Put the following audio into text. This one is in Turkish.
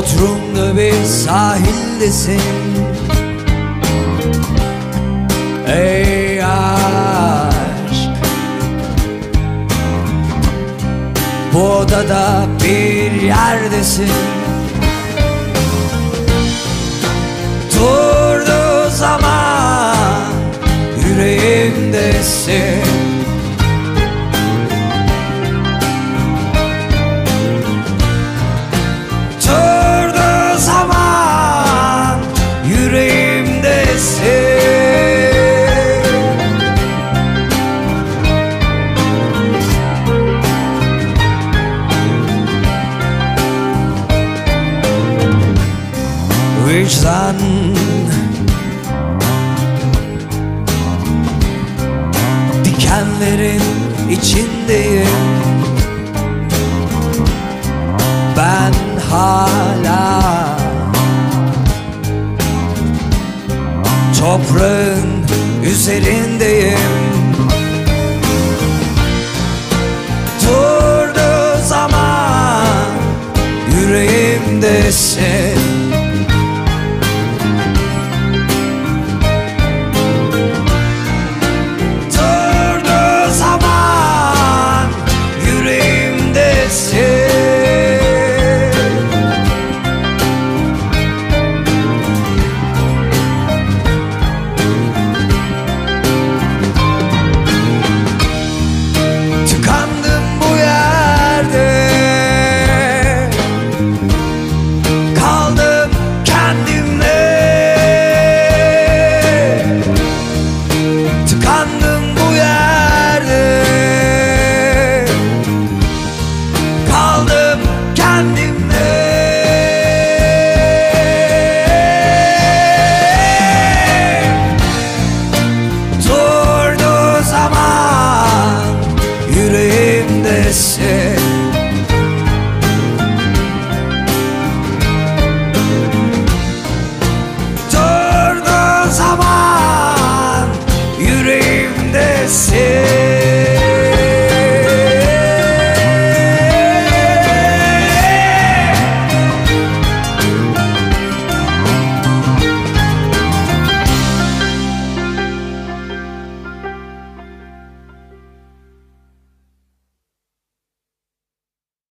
Bodrum'da bir sahildesin. Ey aşk. Bu odada bir yerdesin. Durduğu zaman yüreğimdesin sun Dikenlerin içindeyim. Ben hala Toprağın üzerindeyim. Durdu zaman Yüreğimde to